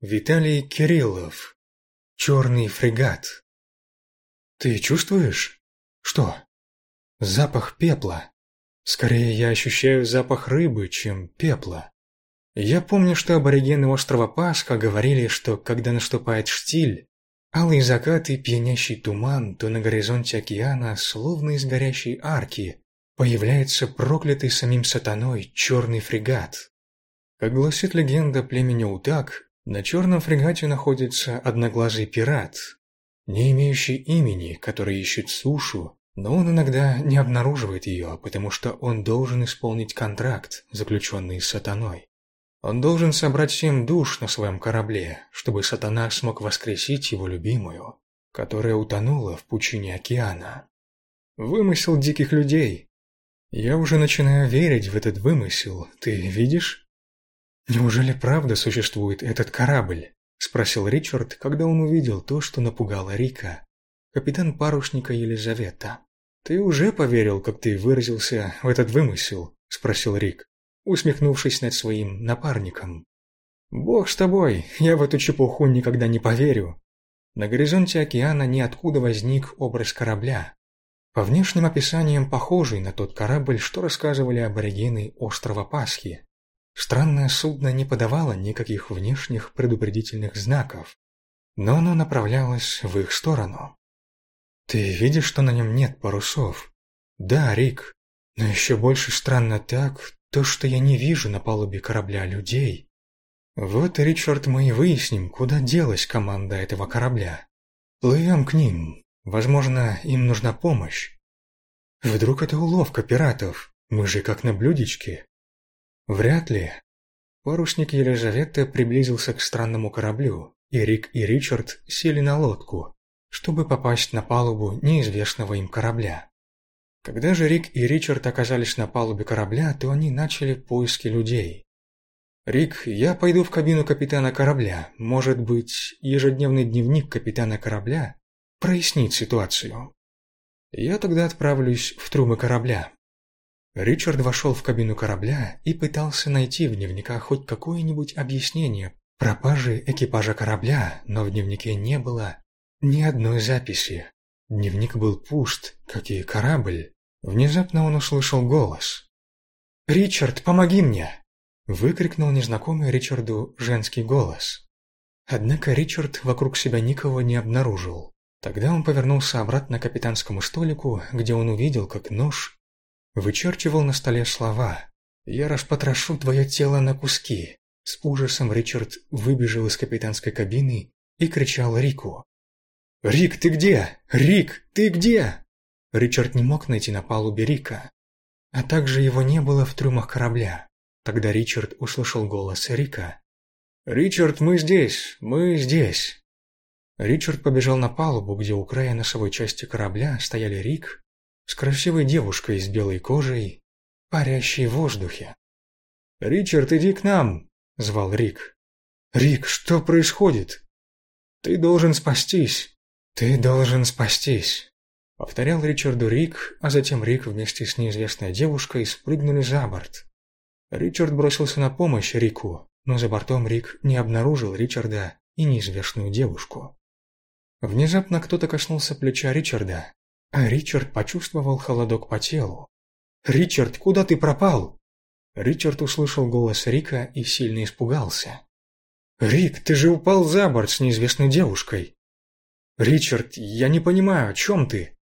Виталий Кириллов. Черный фрегат. Ты чувствуешь? Что? Запах пепла. Скорее, я ощущаю запах рыбы, чем пепла. Я помню, что аборигены острова Пасха говорили, что когда наступает штиль, алый закат и пьянящий туман, то на горизонте океана, словно из горящей арки, появляется проклятый самим сатаной черный фрегат. Как гласит легенда племени Утак, на черном фрегате находится одноглазый пират, не имеющий имени, который ищет сушу, но он иногда не обнаруживает ее, потому что он должен исполнить контракт, заключенный с сатаной. Он должен собрать семь душ на своем корабле, чтобы сатана смог воскресить его любимую, которая утонула в пучине океана. Вымысел диких людей. Я уже начинаю верить в этот вымысел, ты видишь? «Неужели правда существует этот корабль?» – спросил Ричард, когда он увидел то, что напугало Рика. Капитан парушника Елизавета. «Ты уже поверил, как ты выразился, в этот вымысел?» – спросил Рик, усмехнувшись над своим напарником. «Бог с тобой, я в эту чепуху никогда не поверю». На горизонте океана ниоткуда возник образ корабля. По внешним описаниям похожий на тот корабль, что рассказывали аборигены острова Пасхи. Странное судно не подавало никаких внешних предупредительных знаков, но оно направлялось в их сторону. «Ты видишь, что на нем нет парусов?» «Да, Рик, но еще больше странно так, то, что я не вижу на палубе корабля людей. Вот, Ричард, мы и выясним, куда делась команда этого корабля. Плывем к ним. Возможно, им нужна помощь. Вдруг это уловка пиратов? Мы же как на блюдечке. Вряд ли. Парусник Елизавета приблизился к странному кораблю, и Рик и Ричард сели на лодку, чтобы попасть на палубу неизвестного им корабля. Когда же Рик и Ричард оказались на палубе корабля, то они начали поиски людей. «Рик, я пойду в кабину капитана корабля. Может быть, ежедневный дневник капитана корабля прояснит ситуацию. Я тогда отправлюсь в трубы корабля. Ричард вошел в кабину корабля и пытался найти в дневниках хоть какое-нибудь объяснение пропажи экипажа корабля, но в дневнике не было ни одной записи. Дневник был пуст, как и корабль. Внезапно он услышал голос. «Ричард, помоги мне!» Выкрикнул незнакомый Ричарду женский голос. Однако Ричард вокруг себя никого не обнаружил. Тогда он повернулся обратно к капитанскому столику, где он увидел, как нож Вычерчивал на столе слова. «Я распотрошу твое тело на куски». С ужасом Ричард выбежал из капитанской кабины и кричал Рику. «Рик, ты где? Рик, ты где?» Ричард не мог найти на палубе Рика, а также его не было в трюмах корабля. Тогда Ричард услышал голос Рика. «Ричард, мы здесь, мы здесь!» Ричард побежал на палубу, где у края носовой части корабля стояли Рик, с красивой девушкой с белой кожей, парящей в воздухе. «Ричард, иди к нам!» – звал Рик. «Рик, что происходит?» «Ты должен спастись! Ты должен спастись!» Повторял Ричарду Рик, а затем Рик вместе с неизвестной девушкой спрыгнули за борт. Ричард бросился на помощь Рику, но за бортом Рик не обнаружил Ричарда и неизвестную девушку. Внезапно кто-то коснулся плеча Ричарда, Ричард почувствовал холодок по телу. «Ричард, куда ты пропал?» Ричард услышал голос Рика и сильно испугался. «Рик, ты же упал за борт с неизвестной девушкой!» «Ричард, я не понимаю, о чем ты?»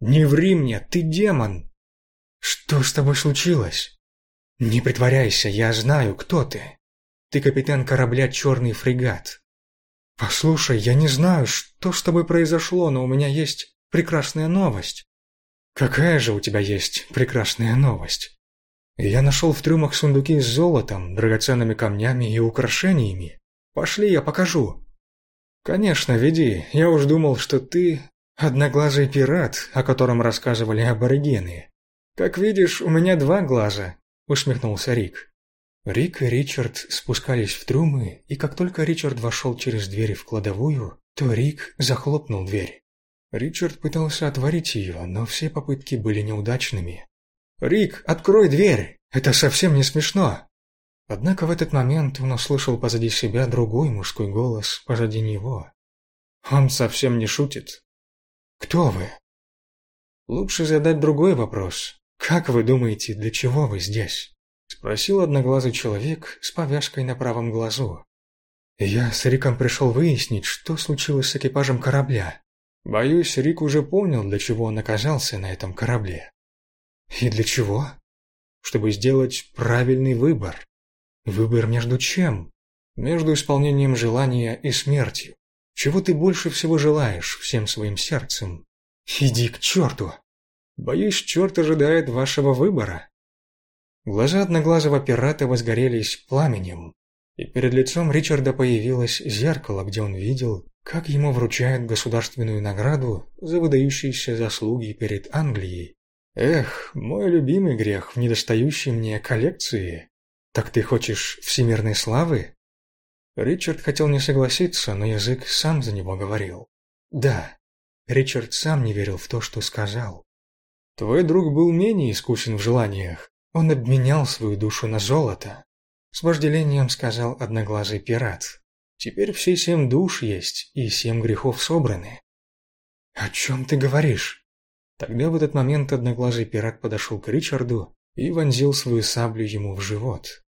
«Не ври мне, ты демон!» «Что с тобой случилось?» «Не притворяйся, я знаю, кто ты. Ты капитан корабля «Черный фрегат». «Послушай, я не знаю, что с тобой произошло, но у меня есть прекрасная новость». «Какая же у тебя есть прекрасная новость?» «Я нашел в трюмах сундуки с золотом, драгоценными камнями и украшениями. Пошли, я покажу». «Конечно, веди. Я уж думал, что ты одноглазый пират, о котором рассказывали аборигены. Как видишь, у меня два глаза», — усмехнулся Рик. Рик и Ричард спускались в трюмы, и как только Ричард вошел через дверь в кладовую, то Рик захлопнул дверь. Ричард пытался отворить ее, но все попытки были неудачными. «Рик, открой дверь! Это совсем не смешно!» Однако в этот момент он услышал позади себя другой мужской голос позади него. Он совсем не шутит. «Кто вы?» «Лучше задать другой вопрос. Как вы думаете, для чего вы здесь?» Спросил одноглазый человек с повязкой на правом глазу. «Я с Риком пришел выяснить, что случилось с экипажем корабля. Боюсь, Рик уже понял, для чего он оказался на этом корабле». «И для чего?» «Чтобы сделать правильный выбор. Выбор между чем? Между исполнением желания и смертью. Чего ты больше всего желаешь всем своим сердцем? Иди к черту! Боюсь, черт ожидает вашего выбора. Глаза одноглазого пирата возгорелись пламенем, и перед лицом Ричарда появилось зеркало, где он видел, как ему вручают государственную награду за выдающиеся заслуги перед Англией. Эх, мой любимый грех в недостающей мне коллекции. «Так ты хочешь всемирной славы?» Ричард хотел не согласиться, но язык сам за него говорил. «Да». Ричард сам не верил в то, что сказал. «Твой друг был менее искусен в желаниях. Он обменял свою душу на золото». С вожделением сказал одноглазый пират. «Теперь все семь душ есть, и семь грехов собраны». «О чем ты говоришь?» Тогда в этот момент одноглазый пират подошел к Ричарду и вонзил свою саблю ему в живот.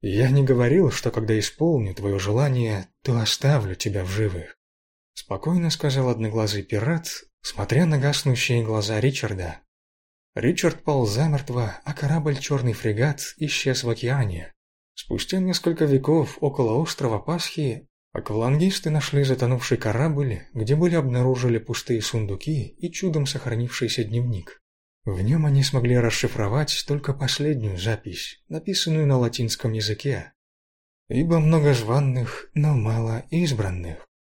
«Я не говорил, что когда исполню твое желание, то оставлю тебя в живых», — спокойно сказал одноглазый пират, смотря на гаснущие глаза Ричарда. Ричард пал замертво, а корабль «Черный фрегат» исчез в океане. Спустя несколько веков около острова Пасхи аквалангисты нашли затонувший корабль, где были обнаружили пустые сундуки и чудом сохранившийся дневник. В нем они смогли расшифровать только последнюю запись, написанную на латинском языке. Ибо много званных, но мало избранных.